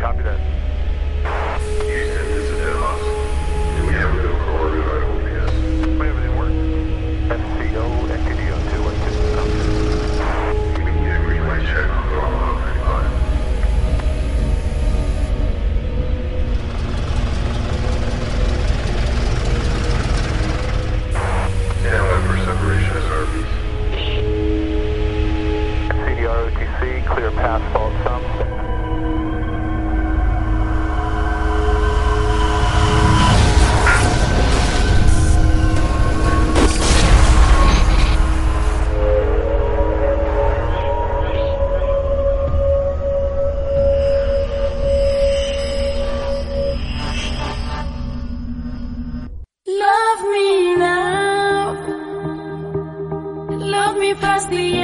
Copy that. love me now. Love me past the end.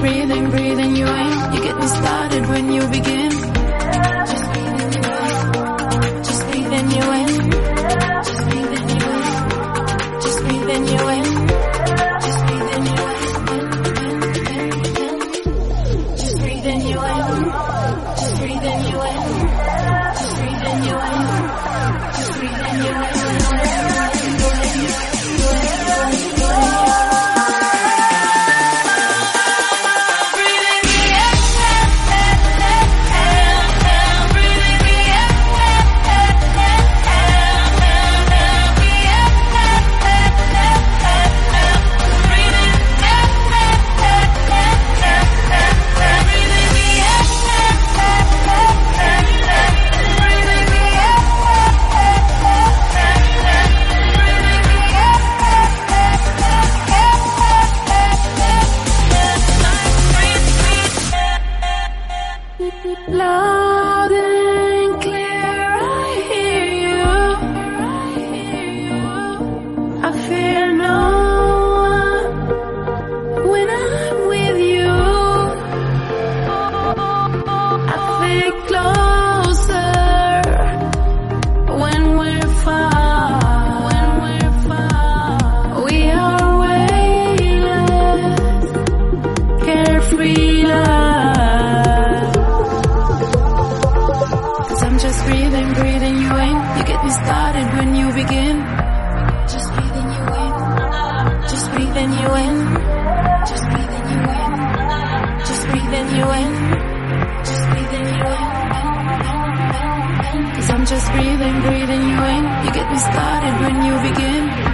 breathing, breathing you in. You get me started when you begin. Cause I'm just breathing, breathing you in. You get me started when you begin.